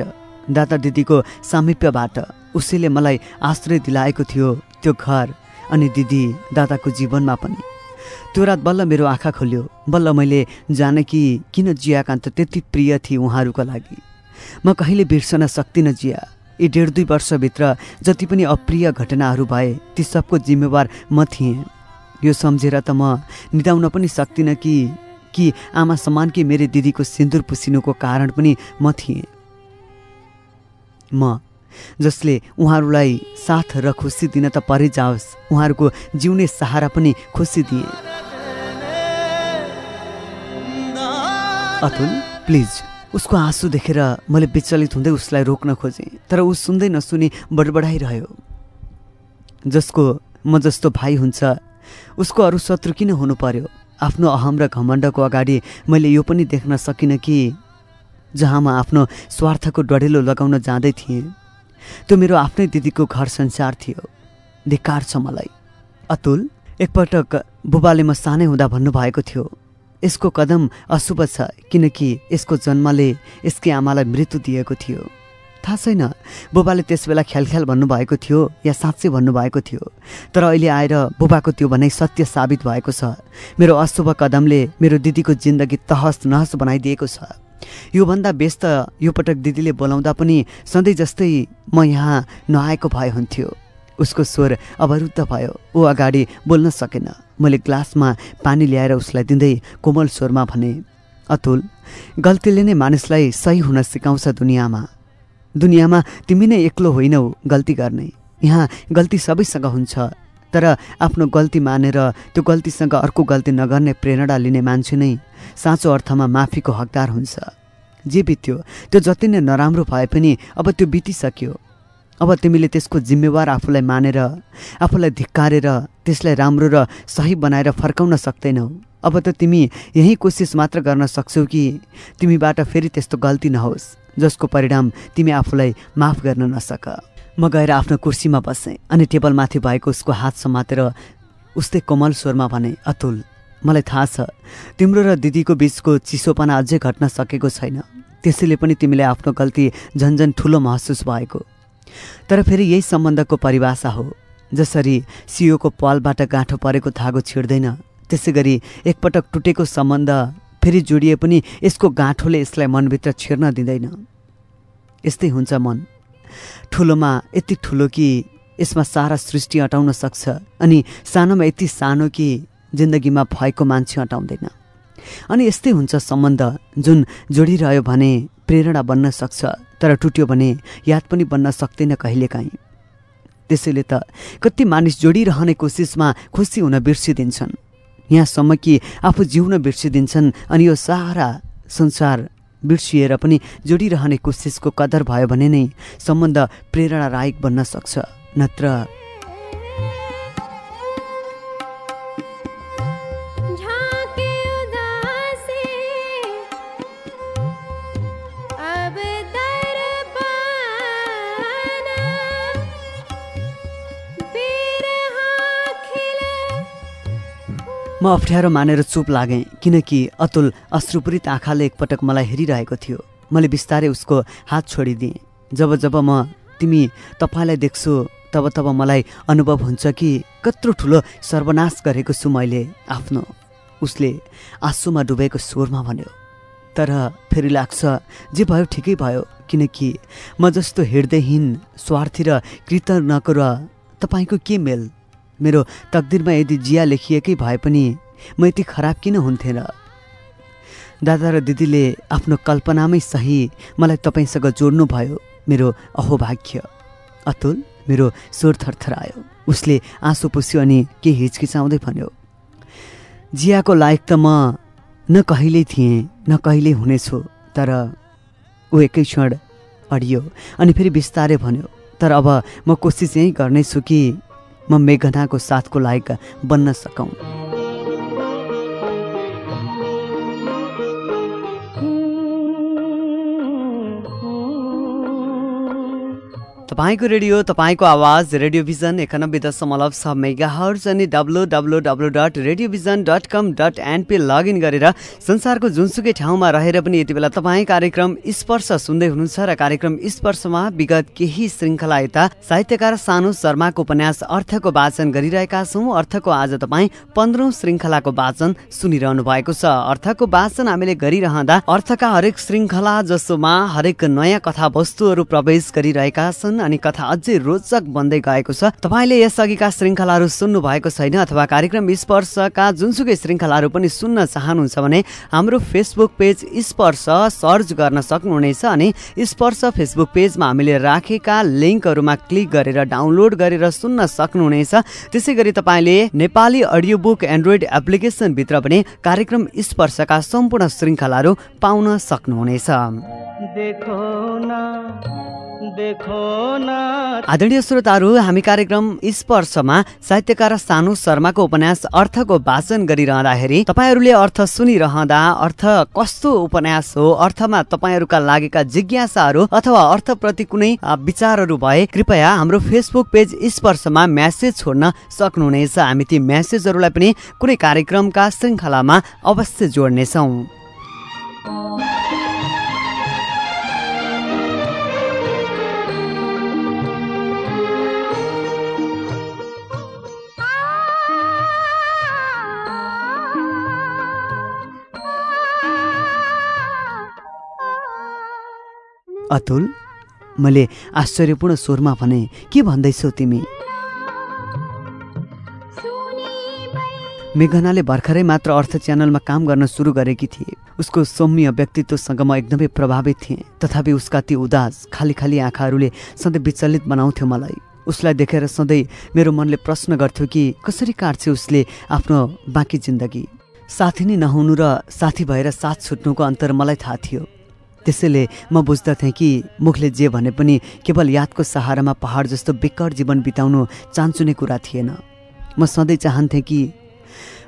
दादा दिदीको सामिप्यबाट उसैले मलाई आश्रय दिलाएको थियो त्यो घर अनि दिदी दादाको जीवनमा पनि। त्यो रात बल्ल मेरो आँखा खोल्यो। बल्ल मैले जाने कि किन जियाकान्त त्यति प्रिय थिए उहाँहरूका लागि? म कहिले बिर्सन सक्दिनँ जिया? यी डेढ दुई वर्षभित्र जति पनि अप्रिय घटनाहरू भए ती सबको जिम्मेवार म थिएँ। यो सम्झेर त म निदाउन पनि सक्दिनँ कि कि आमा समान कि मेरो दिदीको सिन्दुर पुसिनुको कारण पनि म थिएँ। म जसले उहाँहरूलाई साथ र खुसी दिन त परै जाओस् उहाँहरूको जिउने सहारा पनि खुसी दिए। अतुल प्लिज। उसको आँसु देखेर मैले विचलित हुँदै उसलाई रोक्न खोजेँ तर ऊ सुन्दै नसुनी बडबडाइरह्यो। जसको म जस्तो भाइ हुन्छ उसको अरू शत्रु किन हुनु पर्यो? आफ्नो अहम र घमण्डको अगाडि मैले यो पनि देख्न सकिनँ कि जहाँ म आफ्नो स्वार्थको डढेलो लगाउन जाँदै थिएँ। त्यो मेरो आफ्नै दिदीको घर संसार थियो। धिक्कार छ मलाई। अतुल एकपटक बुबाले म सानै हुँदा भन्नुभएको थियो। यसको कदम अशुभ छ किनकि यसको जन्मले यसकै आमालाई मृत्यु दिएको थियो। थाहा छैन बुबाले त्यसबेला ख्याल ख्याल भन्नुभएको थियो या साँच्चै भन्नुभएको थियो तर अहिले आएर बुबाको त्यो भनाइ सत्य साबित भएको छ। मेरो अशुभ कदमले मेरो दिदीको जिन्दगी तहस नहस बनाइदिएको छ। योभन्दा व्यस्त यो पटक दिदीले बोलाउँदा पनि सधैँ जस्तै म यहाँ नआएको भए हुन्थ्यो। उसको स्वर अवरुद्ध भयो। ऊ अगाडि बोल्न सकेन। मैले ग्लासमा पानी ल्याएर उसलाई दिँदै कोमल स्वरमा भने अतुल गल्तीले नै मानिसलाई सही हुन सिकाउँछ दुनियाँमा। दुनियाँमा तिमी नै एक्लो होइनौ गल्ती गर्ने। यहाँ गल्ती सबैसँग हुन्छ तर आफ्नो गल्ती मानेर त्यो गल्तीसँग अर्को गल्ती नगर्ने प्रेरणा लिने मान्छे नै साँचो अर्थमा माफीको हकदार हुन्छ। जे बित्यो त्यो जति नै नराम्रो भए पनि अब त्यो बितिसक्यो। अब तिमीले त्यसको जिम्मेवार आफूलाई मानेर आफूलाई धिक्कारेर त्यसलाई राम्रो र सही बनाएर फर्काउन सक्दैनौ। अब त तिमी यही कोसिस मात्र गर्न सक्छौ कि तिमीबाट फेरि त्यस्तो गल्ती नहोस् जसको परिणाम तिमी आफूलाई माफ गर्न नसक। म गएर आफ्नो कुर्सीमा बसेँ अनि टेबलमाथि भएको उसको हात समातेर उस्तै कोमल स्वरमा भने अतुल मलाई थाहा छ तिम्रो र दिदीको बिचको चिसोपना अझै घट्न सकेको छैन। त्यसैले पनि तिमीलाई आफ्नो गल्ती झन्झन ठुलो महसुस भएको। तर फेरि यही सम्बन्धको परिभाषा हो जसरी सियोको पालबाट गाँठो परेको धागो छिड्दैन त्यसै गरी एकपटक टुटेको सम्बन्ध फेरि जोडिए पनि यसको गाँठोले यसलाई मनभित्र छिर्न दिँदैन। यस्तै हुन्छ मन। ठुलोमा यति ठुलो कि यसमा सारा सृष्टि अटाउन सक्छ अनि सानोमा यति सानो कि जिन्दगीमा भएको मान्छे अटाउँदैन। अनि यस्तै हुन्छ सम्बन्ध जुन जोडिरह्यो भने प्रेरणा बन्न सक्छ। तर टुट्यो भने याद पनि बन्न सक्दैन कहिलेकाहीँ। त्यसैले त कति मानिस जोडिरहने कोसिसमा खुसी हुन बिर्सिदिन्छन्। यहाँसम्म कि आफू जिउन बिर्सिदिन्छन् अनि यो सारा संसार बिर्सिएर पनि जोडिरहने कोसिसको कदर भयो भने नै सम्बन्ध प्रेरणादायक बन्न सक्छ नत्र म अप्ठ्यारो मानेर चुप लागेँ किनकि अतुल अश्रुपूरित आँखाले एकपटक मलाई हेरिरहेको थियो। मैले बिस्तारै उसको हात छोडिदिएँ। जब जब म तिमी तपाईँलाई देख्छु तब तब मलाई अनुभव हुन्छ कि कत्रो ठुलो सर्वनाश गरेको छु मैले आफ्नो। उसले आँसुमा डुबेको स्वरमा भन्यो। तर फेरि लाग्छ जे भयो ठिकै भयो किनकि म जस्तो हृदयहीन स्वार्थी र कृतज्ञको र तपाईँको के मेल? मेरो तकदिरमा यदि जिया लेखिएकै भए पनि म यति खराब किन हुन्थेन दादा र दिदीले आफ्नो कल्पनामै सही मलाई तपाईँसँग जोड्नुभयो मेरो अहोभाग्य। अतुल मेरो स्वर थरथरायो। उसले आँसु पुस्यो अनि के हिचकिचाउँदै भन्यो जियाको लायक त म न कहिल्यै थिएँ न कहिल्यै हुनेछु तर ऊ एकै क्षण अडियो। अनि फेरि बिस्तारै भन्यो तर अब म कोसिस यही गर्नेछु कि म मेघनाको साथको लायक बन्न सकौँ। तपाईँको रेडियो तपाईँको आवाज रेडियो भिजन एकानब्बे दशमलव छ मेगा हर्ज अनि W W W dot radio vision dot com dot NP login गरेर संसारको जुनसुकै ठाउँमा रहेर पनि यति बेला तपाईँ कार्यक्रम स्पर्श सुन्दै हुनुहुन्छ र कार्यक्रम स्पर्शमा विगत केही श्रृङ्खला यता साहित्यकार सानु शर्माको उपन्यास अर्थको वाचन गरिरहेका छौँ। अर्थको आज तपाईँ पन्ध्रौँ श्रृङ्खलाको वाचन सुनिरहनु भएको छ। अर्थको वाचन हामीले गरिरहँदा अर्थका हरेक श्रृङ्खला जसोमा हरेक नयाँ कथा वस्तुहरू प्रवेश गरिरहेका छन् अनि कथा अझै रोचक बन्दै गएको छ। तपाईँले यसअघिका श्रृङ्खलाहरू सुन्नु भएको छैन अथवा कार्यक्रम स्पर्शका जुनसुकै श्रृङ्खलाहरू पनि सुन्न चाहनुहुन्छ भने हाम्रो फेसबुक पेज स्पर्श सर्च गर्न सक्नुहुनेछ अनि स्पर्श फेसबुक पेजमा हामीले राखेका लिङ्कहरूमा क्लिक गरेर डाउनलोड गरेर सुन्न सक्नुहुनेछ। त्यसै गरी तपाईँले नेपाली अडियो बुक एन्ड्रोइड एप्लिकेसनभित्र पनि कार्यक्रम स्पर्शका सम्पूर्ण श्रृङ्खलाहरू पाउन सक्नुहुनेछ। आदरणीय श्रोताहरू हामी कार्यक्रम स्पर्शमा साहित्यकार सानु शर्माको उपन्यास अर्थको वाचन गरिरहँदाखेरि तपाईँहरूले अर्थ सुनिरहँदा अर्थ कस्तो उपन्यास हो अर्थमा तपाईँहरूका लागेका जिज्ञासाहरू अथवा अर्थप्रति कुनै विचारहरू भए कृपया हाम्रो फेसबुक पेज स्पर्शमा म्यासेज छोड्न सक्नुहुनेछ। हामी ती म्यासेजहरूलाई पनि कुनै कार्यक्रमका श्रृङ्खलामा अवश्य जोड्नेछौँ। अतुल मैले आश्चर्यपूर्ण स्वरमा भने के भन्दैछौ तिमी? मेघनाले भर्खरै मात्र अर्थ च्यानलमा काम गर्न सुरु गरेकी थिए। उसको सौम्य व्यक्तित्वसँग म एकदमै प्रभावित थिएँ। तथापि उसका ती उदास खाली खाली आँखाहरूले सधैँ विचलित बनाउँथ्यो मलाई। उसलाई देखेर सधैँ मेरो मनले प्रश्न गर्थ्यो कि कसरी काट्छ उसले आफ्नो बाँकी जिन्दगी? साथी नै नहुनु र साथी भएर साथ छुट्नुको अन्तर मलाई थाहा थियो। त्यसैले म बुझ्दथेँ कि मुखले जे भने पनि केवल यादको सहारामा पहाड जस्तो बेकर जीवन बिताउनु चान्चुने कुरा थिएन। म सधैँ चाहन्थेँ कि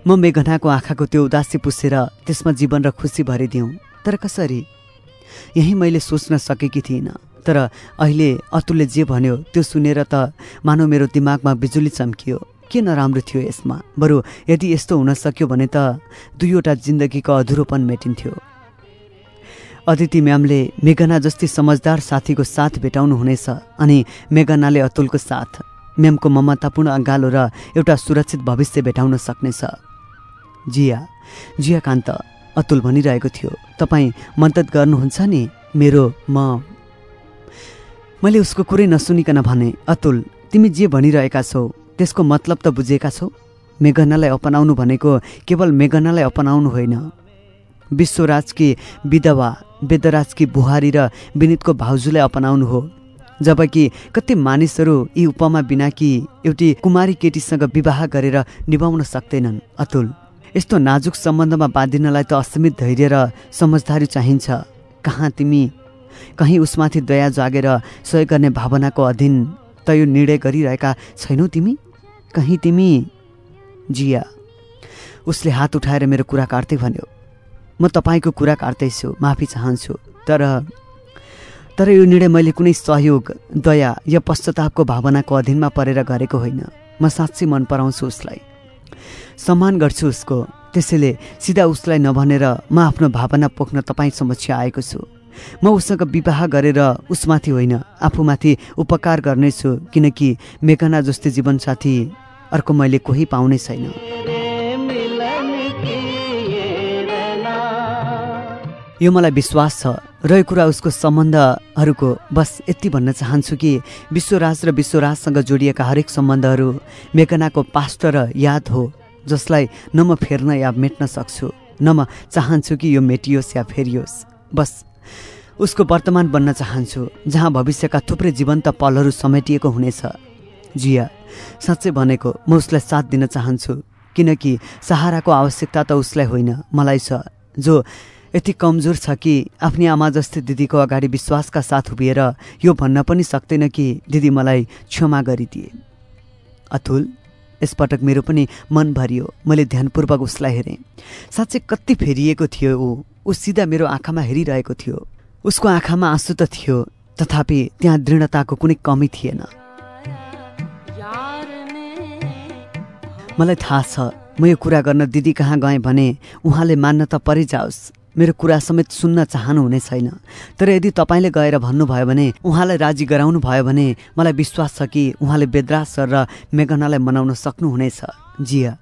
म मेघनाको आँखाको त्यो उदासी पुसेर त्यसमा जीवन र खुसी भरिदिउँ। तर कसरी? यही मैले सोच्न सकेकी थिइनँ। तर अहिले अतुलले जे भन्यो त्यो सुनेर त मानव मेरो दिमागमा बिजुली चम्कियो। के नराम्रो थियो यसमा? बरु यदि यस्तो हुन सक्यो भने त दुईवटा जिन्दगीको अधुरोपन मेटिन्थ्यो। अदिति म्यामले मेघना जस्तै समझदार साथीको साथ भेटाउनु हुनेछ अनि मेघनाले अतुलको साथ। म्यामको ममतापूर्ण अँगालो र एउटा सुरक्षित भविष्य भेटाउन सक्नेछ। जिया जियाकान्त अतुल भनिरहेको थियो तपाईँ मद्दत गर्नुहुन्छ नि? मेरो म। मैले उसको कुरै नसुनिकन भने अतुल तिमी जे भनिरहेका छौ त्यसको मतलब त बुझेका छौ? मेघनालाई अपनाउनु भनेको केवल मेघनालाई अपनाउनु होइन। विश्वराजकी विधवा वेदराजकी बुहारी र विनितको भाउजूलाई अपनाउनु हो। जबकि कति मानिसहरू यी उपमा बिना कि एउटी कुमारी केटीसँग विवाह गरेर निभाउन सक्दैनन्। अतुल यस्तो नाजुक सम्बन्धमा बाँधिनलाई त असीमित धैर्य र समझदारी चाहिन्छ। कहाँ तिमी? कहीँ उसमाथि दया जागेर सहयोग गर्ने भावनाको अधीन त यो निर्णय गरिरहेका छैनौ तिमी? कहीँ तिमी? जिया उसले हात उठाएर मेरो कुरा काट्दै भन्यो। म तपाईँको कुरा काट्दैछु माफी चाहन्छु तर तर यो निर्णय मैले कुनै सहयोग दया या पश्चातापको भावनाको अधीनमा परेर गरेको होइन। म साँच्चै मन पराउँछु उसलाई। सम्मान गर्छु उसको। त्यसैले सिधा उसलाई नभनेर म आफ्नो भावना पोख्न तपाईँ समक्ष आएको छु। म उसँग विवाह गरेर उसमाथि होइन आफूमाथि उपकार गर्नेछु किनकि मेघना जस्तै जीवनसाथी अर्को मैले कोही पाउने छैन। यो मलाई विश्वास छ र यो कुरा उसको सम्बन्धहरूको बस यति भन्न चाहन्छु कि विश्वराज र विश्वराजसँग जोडिएका हरेक सम्बन्धहरू मेघनाको पास्ट र याद हो जसलाई न म फेर्न या मेट्न सक्छु न म चाहन्छु कि यो मेटियोस् या फेरियोस्। बस उसको वर्तमान बन्न चाहन्छु जहाँ भविष्यका थुप्रै जीवन्त पलहरू समेटिएको हुनेछ। जिया साँच्चै भनेको म उसलाई साथ दिन चाहन्छु किनकि सहाराको आवश्यकता त उसलाई होइन मलाई छ जो यति कमजोर छ कि आफ्नी आमा जस्तै दिदीको अगाडि विश्वासका साथ उभिएर यो भन्न पनि सक्दैन कि दिदी मलाई क्षमा गरिदिए। अतुल यसपटक मेरो पनि मन भरियो। मैले ध्यानपूर्वक उसलाई हेरेँ। साँच्चै कति फेरिएको थियो ऊ। ऊ सिधा मेरो आँखामा हेरिरहेको थियो। उसको आँखामा आँसु त थियो तथापि त्यहाँ दृढताको कुनै कमी थिएन। मलाई थाहा छ म यो कुरा गर्न दिदी कहाँ गएँ भने उहाँले मान्न त परै जाओस्। मेरो कुरा समेत सुन्न चाहनुहुने छैन। तर यदि तपाईँले गएर भन्नुभयो भने उहाँलाई राजी गराउनु भयो भने मलाई विश्वास छ कि उहाँले बेद्राज सर र मेघनालाई मनाउन सक्नुहुनेछ। जिया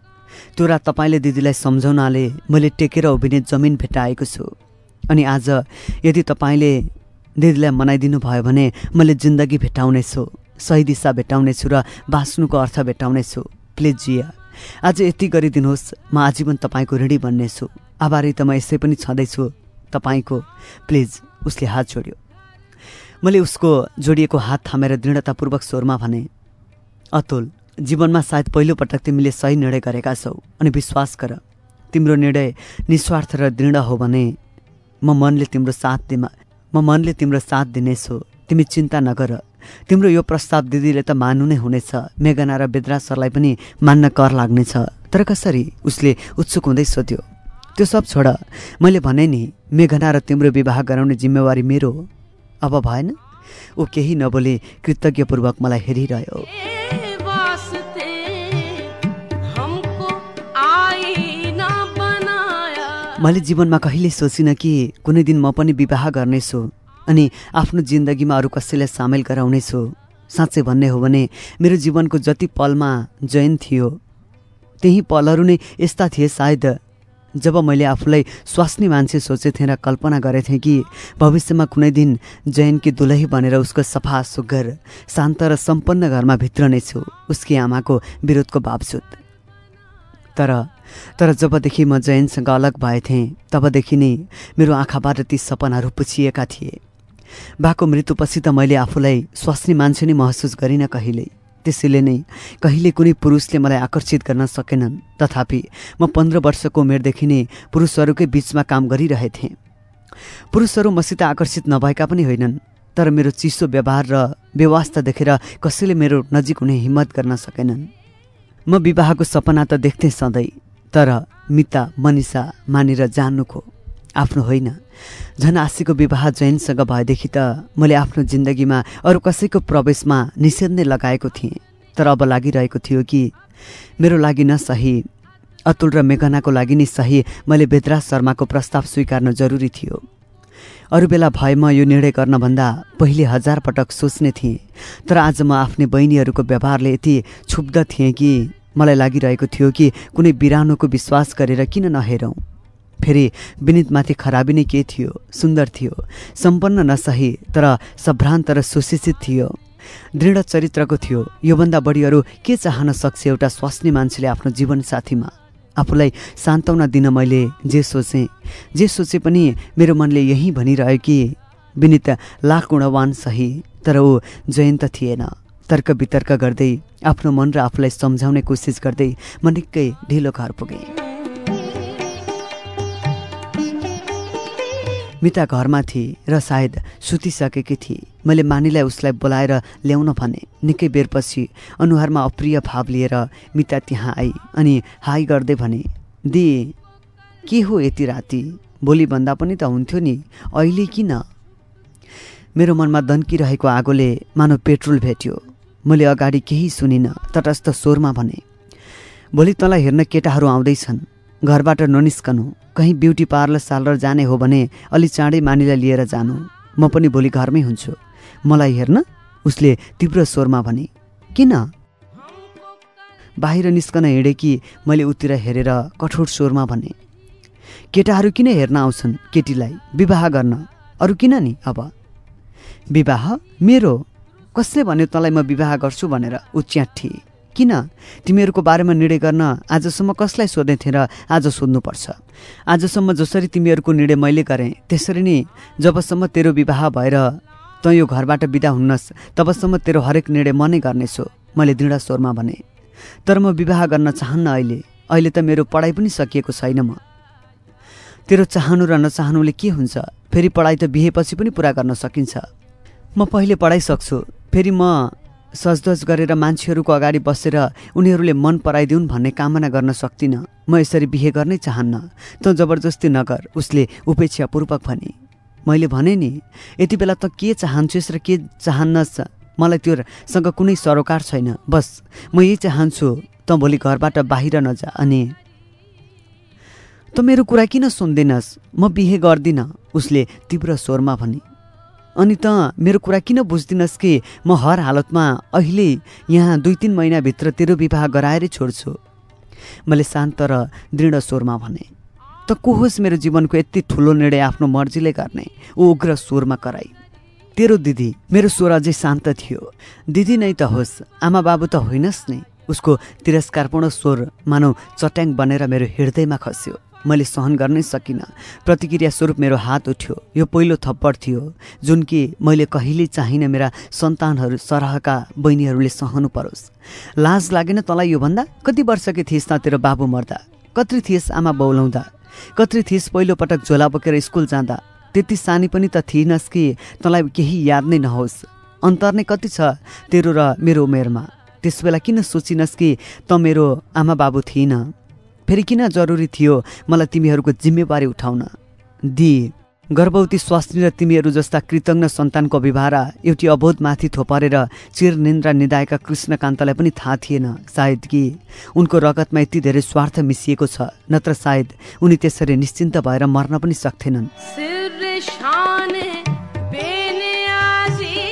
त्यो रात तपाईँले दिदीलाई सम्झाउनाले मैले टेकेर उभिने जमिन भेटाएको छु। अनि आज यदि तपाईँले दिदीलाई मनाइदिनु भयो भने मैले जिन्दगी भेटाउनेछु सही दिशा भेटाउनेछु र बाँच्नुको अर्थ भेटाउनेछु। प्लिज जिया आज यति गरिदिनुहोस् म आजीवन तपाईँको ऋणी बन्नेछु। आभारी त म यसै पनि छँदैछु। तपाईँको प्लिज उसले हात जोड्यो। मैले उसको जोडिएको हात थामेर दृढतापूर्वक स्वरमा भने अतुल जीवनमा सायद पहिलोपटक तिमीले सही निर्णय गरेका छौ अनि विश्वास गर। तिम्रो निर्णय निस्वार्थ र दृढ हो भने म मनले तिम्रो साथ दिमा म मनले तिम्रो साथ दिनेछु। तिमी चिन्ता नगर। तिम्रो यो प्रस्ताव दिदीले त मान्नु नै हुनेछ। मेघना र बेद्रा सरलाई पनि मान्न कर लाग्नेछ। तर कसरी? उसले उत्सुक हुँदै सोध्यो। त्यो सब छोड मैले भने नि मेघना र तिम्रो विवाह गराउने जिम्मेवारी मेरो। हो अब भएन। ऊ केही नबोली कृतज्ञपूर्वक मलाई हेरिरह्यो। मैले जीवनमा कहिले सोचिनँ कि कुनै दिन म पनि विवाह गर्नेछु अनि आफ्नो जिन्दगीमा अरू कसैलाई सामेल गराउनेछु। साँच्चै भन्ने हो भने मेरो जीवनको जति पलमा जैन थियो त्यही पलहरू नै यस्ता थिए सायद। जब मैले आफूलाई स्वास्नी मान्छे सोचेथेँ र कल्पना गरेथेँ कि भविष्यमा कुनै दिन जैनकी दुलही बनेर उसको सफा सुग्घर शान्त र सम्पन्न घरमा भित्रनेछु उसकी आमाको विरोधको बावजुद। तर तर जबदेखि म जैनसँग अलग भएथेँ तबदेखि नै मेरो आँखाबाट ती सपनाहरू पुछिएका थिए। बाको मृत्युपछि त मैले आफूलाई स्वास्नी मान्छे नै महसुस गरिनँ कहिल्यै। त्यसैले नै कहिले कुनै पुरुषले मलाई आकर्षित गर्न सकेनन्। तथापि म पन्ध्र वर्षको उमेरदेखि नै पुरुषहरूकै बिचमा काम गरिरहेथेँ। पुरुषहरू मसित आकर्षित नभएका पनि होइनन् तर मेरो चिसो व्यवहार र व्यवस्था देखेर कसैले मेरो नजिक हुने हिम्मत गर्न सकेनन्। म विवाहको सपना त देख्थेँ सधैँ तर मिता मनिषा मानेर जान्नुको आफ्नो होइन। झन् आशीको विवाह जैनसँग भएदेखि त मैले आफ्नो जिन्दगीमा अरू कसैको प्रवेशमा निषेध नै लगाएको थिएँ। तर अब लागिरहेको थियो कि मेरो लागि न सही अतुल र मेघनाको लागि नै सही मैले बेदराज शर्माको प्रस्ताव स्वीकार्न जरुरी थियो। अरू बेला भए म यो निर्णय गर्नभन्दा पहिले हजार पटक सोच्ने थिएँ तर आज म आफ्नै बहिनीहरूको व्यवहारले यति क्षुब्ध थिएँ कि मलाई लागिरहेको थियो कि कुनै बिरानोको विश्वास गरेर किन नहेरौँ। फेरि विनितमाथि खराबी नै के थियो? सुन्दर थियो। सम्पन्न नसही तर सभ्रान्त र सुशिक्षित थियो। दृढ चरित्रको थियो। योभन्दा बढी अरू के चाहन सक्छ एउटा स्वास्नी मान्छेले आफ्नो जीवनसाथीमा? आफूलाई सान्त्वना दिन मैले जे सोचेँ जे सोचे पनि मेरो मनले यही भनिरह्यो कि विनित लाख गुणवान सही तर ऊ जयन्त थिएन। तर्क वितर्क गर्दै आफ्नो मन र आफूलाई सम्झाउने कोसिस गर्दै म निकै ढिलो घर पुगेँ। मिता घरमा थिए र सायद सुतिसकेकी थिए। मैले मानिलाई उसलाई बोलाएर ल्याउन भने। निकै बेरपछि अनुहारमा अप्रिय भाव लिएर मिता त्यहाँ आई अनि हाई गर्दै भने दि के हो यति राति? भोलि भन्दा पनि त हुन्थ्यो नि। अहिले किन? मेरो मनमा दन्किरहेको आगोले मानव पेट्रोल भेट्यो। मैले अगाडि केही सुनिनँ तटस्थ स्वरमा भने भोलि तँलाई हेर्न केटाहरू आउँदैछन्। घरबाट ननिस्कनु। कहीँ ब्युटी पार्लर सालर जाने हो भने अलि चाँडै मानिलाई लिएर जानु। म पनि भोलि घरमै हुन्छु। मलाई हेर्न? उसले तीव्र स्वरमा भने किन? बाहिर निस्कन हिँडे कि मैले उतिर हेरेर कठोर स्वरमा भने केटाहरू किन हेर्न आउँछन् केटीलाई? विवाह गर्न? अरू किन नि अब? विवाह? मेरो? कसले भन्यो तँलाई म विवाह गर्छु भनेर? ऊ च्याठी। किन? तिमीहरूको बारेमा निर्णय गर्न आजसम्म कसलाई सोध्ने थिएँ र आज सोध्नुपर्छ। आजसम्म जसरी तिमीहरूको निर्णय मैले गरेँ त्यसरी नै जबसम्म तेरो विवाह भएर तँ यो घरबाट बिदा हुन्नस् तबसम्म तेरो हरेक निर्णय म नै गर्नेछु मैले दृढ स्वरमा भने। तर म विवाह गर्न चाहन्न अहिले अहिले त मेरो पढाइ पनि सकिएको छैन म। तेरो चाहनु र नचाहनुले के हुन्छ? फेरि पढाइ त बिहेपछि पनि पुरा गर्न सकिन्छ। म पहिले पढाइसक्छु फेरि म सजधज गरेर मान्छेहरूको अगाडि बसेर उनीहरूले मन पराइदिउन् भन्ने कामना गर्न सक्दिनँ म यसरी बिहे गर्नै चाहन्न। तँ जबरजस्ती नगर उसले उपेक्षापूर्वक भने। मैले भने नि यति बेला त के चाहन्छस् र के चाहन्नस् मलाई त्योसँग कुनै सरोकार छैन। बस म यही चाहन्छु तँ भोलि घरबाट बाहिर नजा अनि त मेरो कुरा किन सुन्दैनस्? म बिहे गर्दिनँ। उसले तीव्र स्वरमा भने। अनि त मेरो कुरा किन बुझ्दिनस् कि म हर हालतमा अहिले यहाँ दुई तिन महिनाभित्र तेरो विवाह गराएरै छोड्छु। मैले शान्त र दृढ स्वरमा भने त को होस् मेरो जीवनको यति ठुलो निर्णय आफ्नो मर्जीले गर्ने ऊ उग्र स्वरमा कराई। तेरो दिदी मेरो स्वर अझै शान्त थियो। दिदी नै त होस् आमा बाबु त होइनस् नै। उसको तिरस्कारपूर्ण स्वर मानौ चट्याङ बनेर मेरो हृदयमा खस्यो। मैले सहन गर्नै सकिनँ। प्रतिक्रिया स्वरूप मेरो हात उठ्यो। यो पहिलो थप्पड थियो जुन कि मैले कहिल्यै चाहिनँ मेरा सन्तानहरू सरहका बहिनीहरूले सहनु परोस्। लाज लागेन तँलाई योभन्दा? कति वर्षकी थिइस् न तेरो बाबु मर्दा? कत्रि थिएस् आमा बौलाउँदा? कत्रि थिइस् पहिलोपटक झोला बोकेर स्कुल जाँदा? त्यति सानी पनि त थिइनस् कि तँलाई केही याद नै नहोस्। अन्तर नै कति छ तेरो र मेरो उमेरमा? त्यस बेला किन सोचिनस् कि त मेरो आमा बाबु थिइन? फेरि किन जरुरी थियो मलाई तिमीहरूको जिम्मेवारी उठाउन। दि गर्भवती स्वास्नी र तिमीहरू जस्ता कृतज्ञ सन्तानको विवाह र एउटी अबोधमाथि थोपरेर चिर निन्द्रा निदाएका कृष्णकान्तलाई पनि थाहा थिएन सायद कि उनको रगतमा यति धेरै स्वार्थ मिसिएको छ नत्र सायद उनी त्यसरी निश्चिन्त भएर मर्न पनि सक्थेनन्।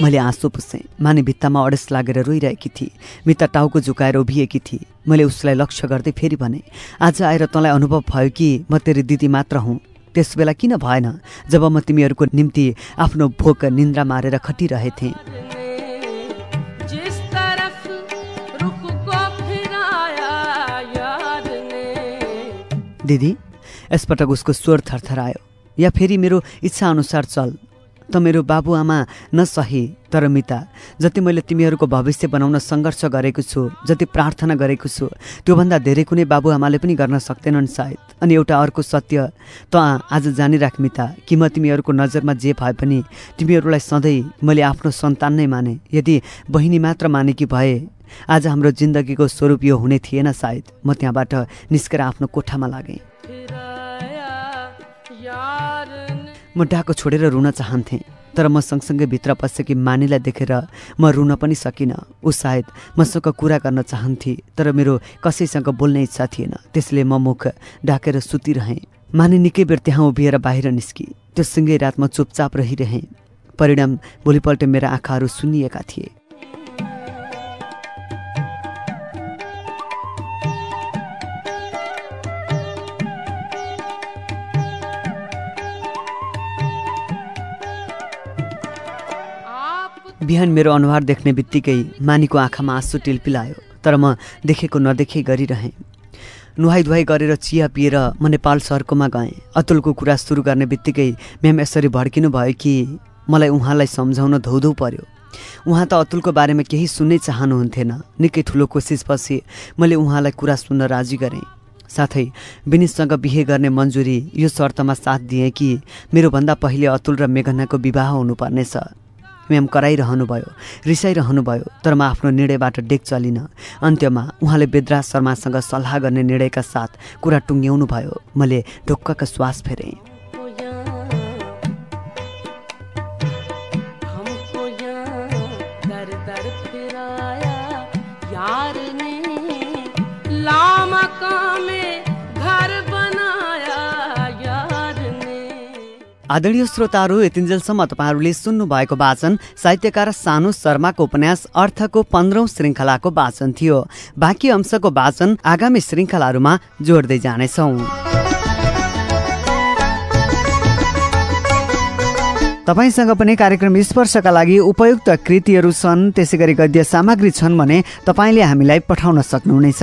मैले आँसु पुसेँ। माने भित्तामा अडेस लागेर रोइरहेकी थिए। मिता टाउको झुकाएर उभिएकी थिए। मैले उसलाई लक्ष्य गर्दै फेरि भने आज आएर तँलाई अनुभव भयो कि? म तेरी दिदी मात्र हुँ। त्यस बेला किन भएन? जब म तिमीहरूको निम्ति आफ्नो भोक निन्द्रा मारेर खटिरहेथेँ। दिदी यसपटक उसको स्वर थरथरायो। या फेरि मेरो इच्छा अनुसार चल। त मेरो बाबुआमा नसही तर मिता जति मैले तिमीहरूको भविष्य बनाउन सङ्घर्ष गरेको छु जति प्रार्थना गरेको छु त्योभन्दा धेरै कुनै बाबुआमाले पनि गर्न सक्दैनन् सायद। अनि एउटा अर्को सत्य त आज जानिराख मिता कि म तिमीहरूको नजरमा जे भए पनि तिमीहरूलाई सधैँ मैले आफ्नो सन्तान नै माने यदि बहिनी मात्र मानेकी भए। आज हाम्रो जिन्दगीको स्वरूप यो हुने थिएन सायद म त्यहाँबाट निस्केर आफ्नो कोठामा लागेँ। म डाको छोडेर रुन चाहन्थेँ तर म सँगसँगै भित्र पसेकी मानिलाई देखेर म रुन पनि सकिनँ। ऊ सायद मसँग कुरा गर्न चाहन्थे तर मेरो कसैसँग बोल्ने इच्छा थिएन। त्यसले म मुख ढाकेर सुतिरहेँ। माने निकै बेर त्यहाँ उभिएर बाहिर निस्की। त्यो सँगै रात म चुपचाप रहिरहेँ। परिणाम भोलिपल्ट मेरा आँखाहरू सुन्निएका थिए। बिहान मेरो अनुहार देख्ने बित्तिकै मानीको आँखामा आँसु टिल्पिलायो तर म देखेको नदेखे गरिरहेँ। नुहाई धुवाई गरेर चिया पिएर म नेपाल सहरकोमा गएँ। अतुलको कुरा सुरु गर्ने बित्तिकै म्याम यसरी भड्किनु भयो कि मलाई उहाँलाई सम्झाउन धौधौ पर्यो। उहाँ त अतुलको बारेमा केही सुन्नै चाहनुहुन्थेन। निकै ठुलो कोसिसपछि मैले उहाँलाई कुरा सुन्न राजी गरेँ। साथै विनितसँग बिहे गर्ने मन्जुरी यो शर्तमा साथ दिएँ कि मेरोभन्दा पहिले अतुल र मेघनाको विवाह हुनुपर्नेछ। म्याम कराइरहनुभयो रिसाइरहनुभयो तर म आफ्नो निर्णयबाट डेक चलिनँ। अन्त्यमा उहाँले बेद्रा शर्मासँग सल्लाह गर्ने निर्णयका साथ कुरा टुङ्ग्याउनु भयो मैले ढुक्कका श्वास फेरेँ। आदरणीय श्रोताहरू यतिन्जेलसम्म तपाईँहरूले सुन्नुभएको वाचन साहित्यकार सानु शर्माको उपन्यास अर्थको पन्ध्रौँ श्रृङ्खलाको वाचन थियो। बाँकी अंशको वाचन आगामी श्रृङ्खलाहरूमा जोड्दै जानेछौँ। तपाईँसँग पनि कार्यक्रम स्पर्शका लागि उपयुक्त कृतिहरू छन् त्यसै गरी गद्य सामग्री छन् भने तपाईँले हामीलाई पठाउन सक्नुहुनेछ।